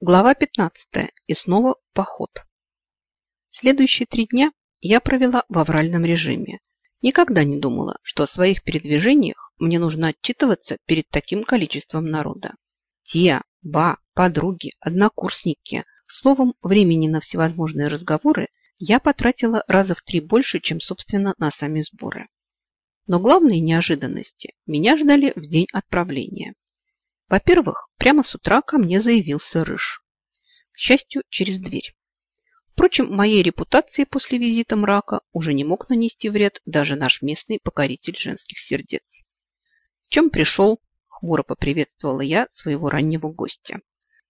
Глава 15. И снова поход. Следующие три дня я провела в авральном режиме. Никогда не думала, что о своих передвижениях мне нужно отчитываться перед таким количеством народа. Те, ба, подруги, однокурсники. Словом, времени на всевозможные разговоры я потратила раза в три больше, чем, собственно, на сами сборы. Но главные неожиданности меня ждали в день отправления. Во-первых, прямо с утра ко мне заявился Рыж. К счастью, через дверь. Впрочем, моей репутации после визита мрака уже не мог нанести вред даже наш местный покоритель женских сердец. «С чем пришел?» – хмуро поприветствовала я своего раннего гостя.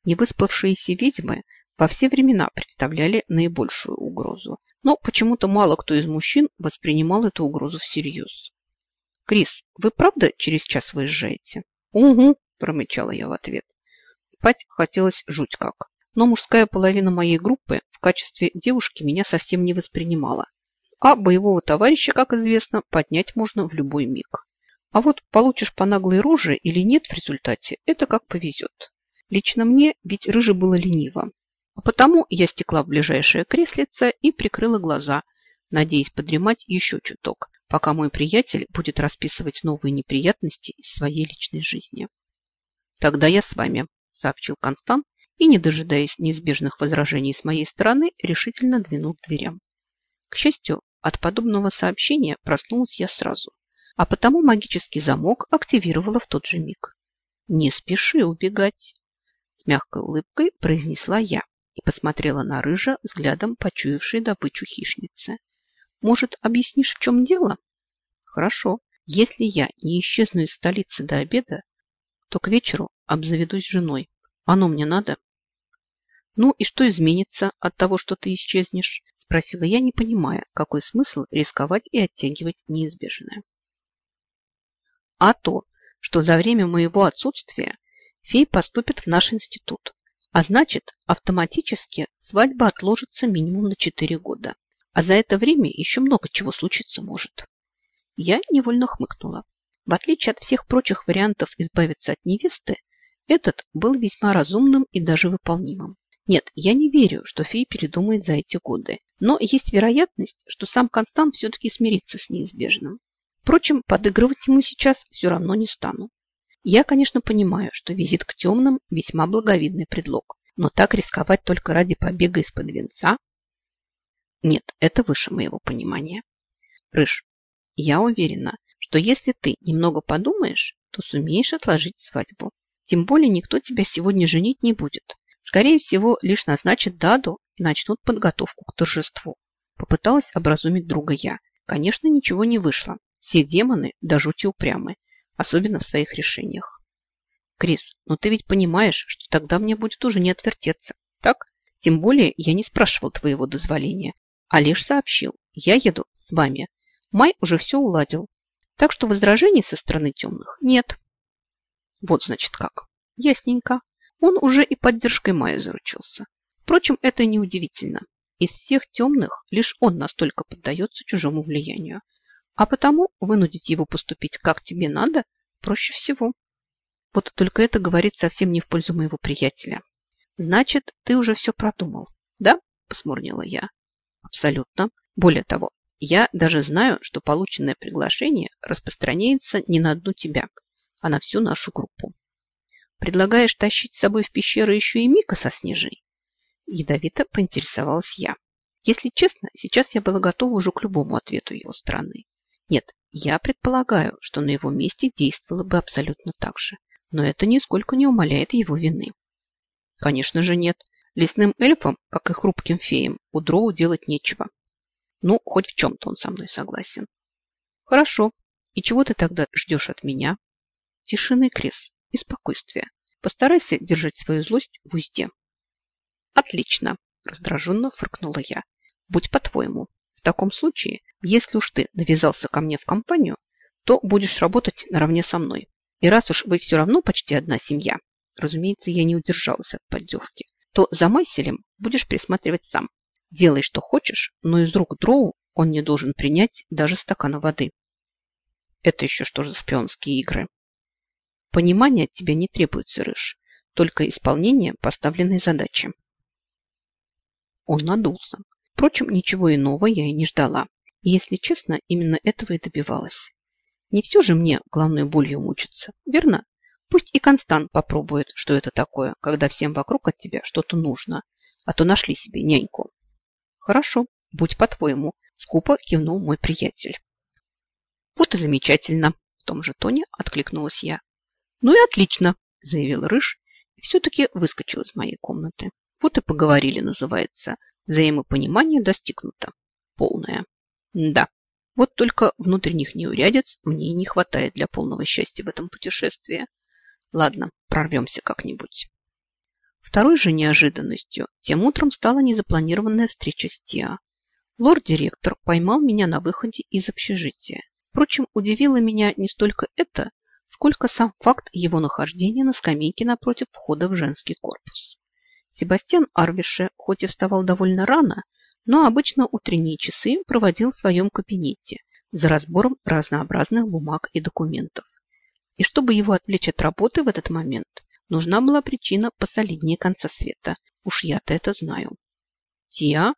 Невыспавшиеся ведьмы во все времена представляли наибольшую угрозу, но почему-то мало кто из мужчин воспринимал эту угрозу всерьез. «Крис, вы правда через час выезжаете?» «Угу», промычала я в ответ. Спать хотелось жуть как. Но мужская половина моей группы в качестве девушки меня совсем не воспринимала. А боевого товарища, как известно, поднять можно в любой миг. А вот получишь по наглой роже или нет в результате, это как повезет. Лично мне ведь рыже было лениво. А потому я стекла в ближайшее креслице и прикрыла глаза, надеясь подремать еще чуток, пока мой приятель будет расписывать новые неприятности из своей личной жизни. «Тогда я с вами», – сообщил Констант и, не дожидаясь неизбежных возражений с моей стороны, решительно двинул к дверям. К счастью, от подобного сообщения проснулась я сразу, а потому магический замок активировала в тот же миг. «Не спеши убегать», – с мягкой улыбкой произнесла я и посмотрела на рыжа взглядом почуявшей добычу хищницы. «Может, объяснишь, в чем дело?» «Хорошо. Если я не исчезну из столицы до обеда, то к вечеру обзаведусь женой. Оно мне надо. Ну и что изменится от того, что ты исчезнешь? Спросила я, не понимая, какой смысл рисковать и оттягивать неизбежное. А то, что за время моего отсутствия фей поступит в наш институт, а значит, автоматически свадьба отложится минимум на 4 года. А за это время еще много чего случиться может. Я невольно хмыкнула. В отличие от всех прочих вариантов избавиться от невесты, этот был весьма разумным и даже выполнимым. Нет, я не верю, что фей передумает за эти годы, но есть вероятность, что сам Констант все-таки смирится с неизбежным. Впрочем, подыгрывать ему сейчас все равно не стану. Я, конечно, понимаю, что визит к темным – весьма благовидный предлог, но так рисковать только ради побега из-под венца? Нет, это выше моего понимания. Рыж, я уверена, что если ты немного подумаешь, то сумеешь отложить свадьбу. Тем более никто тебя сегодня женить не будет. Скорее всего, лишь назначат даду и начнут подготовку к торжеству. Попыталась образумить друга я. Конечно, ничего не вышло. Все демоны до жути упрямы, особенно в своих решениях. Крис, но ты ведь понимаешь, что тогда мне будет уже не отвертеться, так? Тем более я не спрашивал твоего дозволения, а лишь сообщил. Я еду с вами. Май уже все уладил. Так что возражений со стороны темных нет. Вот значит как. Ясненько. Он уже и поддержкой Майя заручился. Впрочем, это неудивительно. Из всех темных лишь он настолько поддается чужому влиянию. А потому вынудить его поступить как тебе надо проще всего. Вот только это говорит совсем не в пользу моего приятеля. Значит, ты уже все продумал, да? Посмурнила я. Абсолютно. Более того, я даже знаю, что полученное приглашение распространяется не на одну тебя, а на всю нашу группу. Предлагаешь тащить с собой в пещеру еще и Мика со Снежей? Ядовито поинтересовалась я. Если честно, сейчас я была готова уже к любому ответу его стороны. Нет, я предполагаю, что на его месте действовало бы абсолютно так же. Но это нисколько не умаляет его вины. Конечно же нет. Лесным эльфам, как и хрупким феям, у дроу делать нечего. Ну, хоть в чем-то он со мной согласен. Хорошо. И чего ты тогда ждешь от меня? Тишины, Крис, и спокойствия. Постарайся держать свою злость в узде. Отлично, раздраженно фыркнула я. Будь по-твоему. В таком случае, если уж ты навязался ко мне в компанию, то будешь работать наравне со мной. И раз уж вы все равно почти одна семья, разумеется, я не удержалась от поддевки, то за Майселем будешь присматривать сам. Делай, что хочешь, но из рук Дроу он не должен принять даже стакана воды. Это еще что за шпионские игры? Понимание от тебя не требуется, Рыж. только исполнение поставленной задачи. Он надулся. Впрочем, ничего иного я и не ждала. И, если честно, именно этого и добивалась. Не все же мне главной болью мучиться, верно? Пусть и Констант попробует, что это такое, когда всем вокруг от тебя что-то нужно, а то нашли себе няньку. Хорошо, будь по-твоему, скупо кивнул мой приятель. Вот и замечательно, в том же тоне откликнулась я. Ну и отлично, заявил Рыж и все-таки выскочил из моей комнаты. Вот и поговорили, называется. Взаимопонимание достигнуто. Полное. Да, вот только внутренних неурядиц мне не хватает для полного счастья в этом путешествии. Ладно, прорвемся как-нибудь. Второй же неожиданностью тем утром стала незапланированная встреча с Тиа. Лорд-директор поймал меня на выходе из общежития. Впрочем, удивило меня не столько это, сколько сам факт его нахождения на скамейке напротив входа в женский корпус. Себастьян Арвише хоть и вставал довольно рано, но обычно утренние часы проводил в своем кабинете за разбором разнообразных бумаг и документов. И чтобы его отвлечь от работы в этот момент, нужна была причина посолиднее конца света. Уж я-то это знаю. Тиа,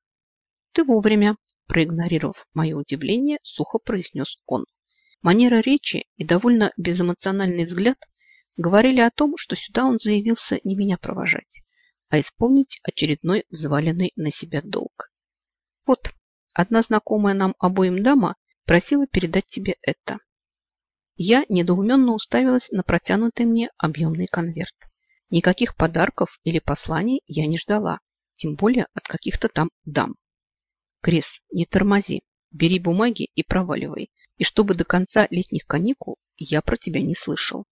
ты вовремя, проигнорировав мое удивление, сухо произнес он. Манера речи и довольно безэмоциональный взгляд говорили о том, что сюда он заявился не меня провожать, а исполнить очередной взваленный на себя долг. Вот, одна знакомая нам обоим дама просила передать тебе это. Я недоуменно уставилась на протянутый мне объемный конверт. Никаких подарков или посланий я не ждала, тем более от каких-то там дам. Крис, не тормози, бери бумаги и проваливай. И чтобы до конца летних каникул я про тебя не слышал.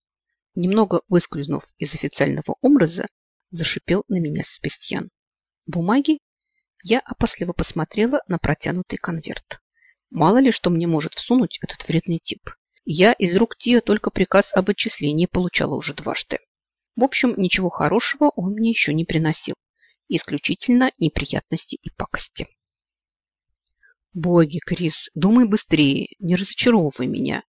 Немного выскользнув из официального образа, зашипел на меня Спестьян. Бумаги? Я опасливо посмотрела на протянутый конверт. Мало ли, что мне может всунуть этот вредный тип. Я из рук Тио только приказ об отчислении получала уже дважды. В общем, ничего хорошего он мне еще не приносил. Исключительно неприятности и пакости. Боги, Крис, думай быстрее, не разочаровывай меня.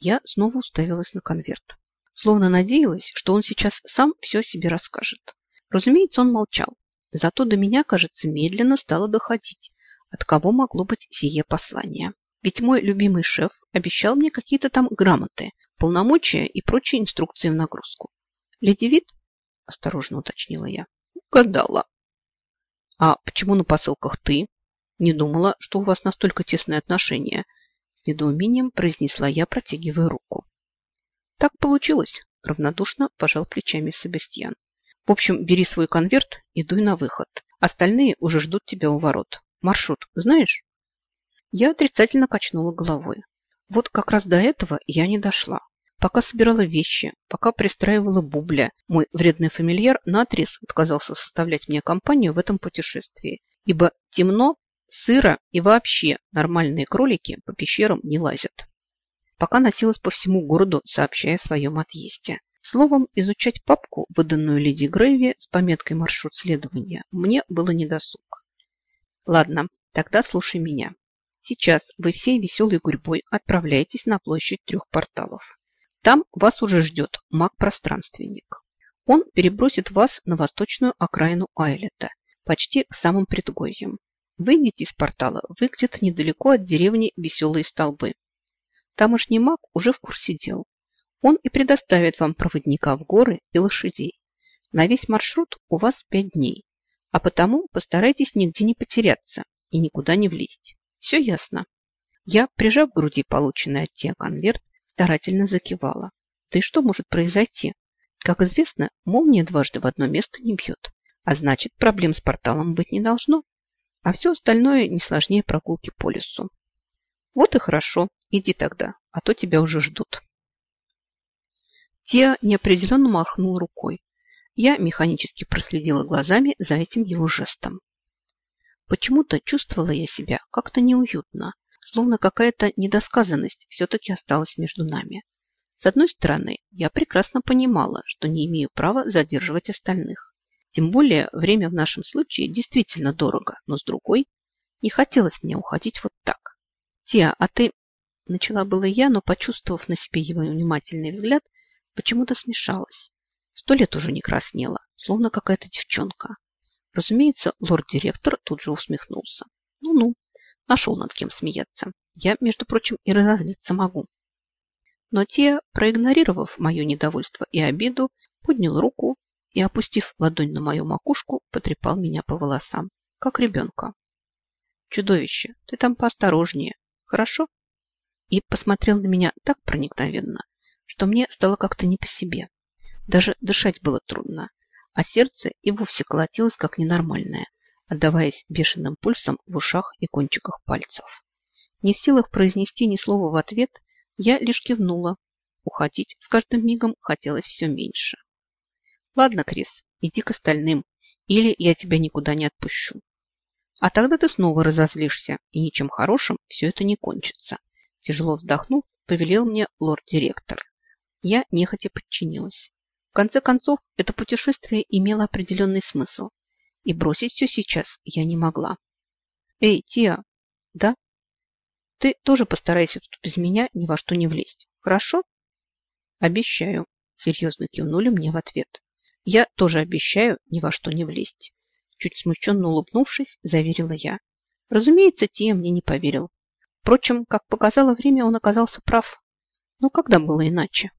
Я снова уставилась на конверт. Словно надеялась, что он сейчас сам все себе расскажет. Разумеется, он молчал. Зато до меня, кажется, медленно стало доходить, от кого могло быть сие послание. Ведь мой любимый шеф обещал мне какие-то там грамоты, полномочия и прочие инструкции в нагрузку. Леди Вит? Осторожно уточнила я. Угадала. А почему на посылках ты? Не думала, что у вас настолько тесные отношения. С недоумением произнесла я, протягивая руку. Так получилось, равнодушно пожал плечами Себастьян. В общем, бери свой конверт и дуй на выход. Остальные уже ждут тебя у ворот. Маршрут знаешь? Я отрицательно качнула головой. Вот как раз до этого я не дошла. Пока собирала вещи, пока пристраивала бубля, мой вредный фамильяр наотрез отказался составлять мне компанию в этом путешествии, ибо темно, сыро и вообще нормальные кролики по пещерам не лазят. Пока носилась по всему городу, сообщая о своем отъезде. Словом, изучать папку, выданную леди Грейви с пометкой «Маршрут следования», мне было недосуг. Ладно, тогда слушай меня. Сейчас вы всей веселой гурьбой отправляетесь на площадь трех порталов. Там вас уже ждет маг-пространственник. Он перебросит вас на восточную окраину Айлета, почти к самым предгорьям. Выйдете из портала вы недалеко от деревни Веселые Столбы. Тамошний маг уже в курсе дел. Он и предоставит вам проводника в горы и лошадей. На весь маршрут у вас пять дней, а потому постарайтесь нигде не потеряться и никуда не влезть. Все ясно. Я, прижав к груди полученный от тебя конверт, старательно закивала. Да и что может произойти? Как известно, молния дважды в одно место не бьет. А значит, проблем с порталом быть не должно. А все остальное не сложнее прогулки по лесу. Вот и хорошо. Иди тогда, а то тебя уже ждут. Теа неопределенно махнул рукой. Я механически проследила глазами за этим его жестом. Почему-то чувствовала я себя как-то неуютно, словно какая-то недосказанность все-таки осталась между нами. С одной стороны, я прекрасно понимала, что не имею права задерживать остальных. Тем более, время в нашем случае действительно дорого, но с другой, не хотелось мне уходить вот так. Тиа, а ты... Начала было я, но, почувствовав на себе его внимательный взгляд, почему-то смешалась. Сто лет уже не краснела, словно какая-то девчонка. Разумеется, лорд-директор тут же усмехнулся. Ну-ну, нашел над кем смеяться. Я, между прочим, и разозлиться могу. Но те, проигнорировав мое недовольство и обиду, поднял руку и, опустив ладонь на мою макушку, потрепал меня по волосам, как ребенка. «Чудовище, ты там поосторожнее, хорошо?» И посмотрел на меня так проникновенно, что мне стало как-то не по себе. Даже дышать было трудно, а сердце и вовсе колотилось как ненормальное, отдаваясь бешеным пульсом в ушах и кончиках пальцев. Не в силах произнести ни слова в ответ, я лишь кивнула. Уходить с каждым мигом хотелось все меньше. Ладно, Крис, иди к остальным, или я тебя никуда не отпущу. А тогда ты снова разозлишься, и ничем хорошим все это не кончится. Тяжело вздохнув, повелел мне лорд-директор. Я нехотя подчинилась. Конце концов, это путешествие имело определенный смысл, и бросить все сейчас я не могла. Эй, Тиа, да? Ты тоже постарайся тут без меня ни во что не влезть, хорошо? Обещаю, серьезно кивнули мне в ответ. Я тоже обещаю ни во что не влезть. Чуть смущенно улыбнувшись, заверила я. Разумеется, Тия мне не поверил. Впрочем, как показало время, он оказался прав. Но когда было иначе?